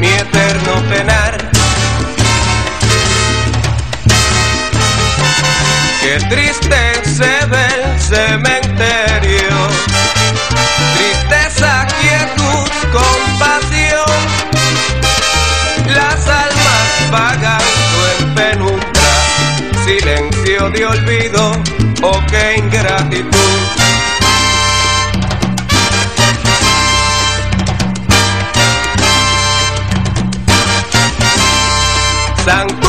mi eterno penar. Qué triste se ve el cementerio, tristeza, quietud, compasión, las almas vagando en penumbra, silencio de olvido, oh qué ingratitud. San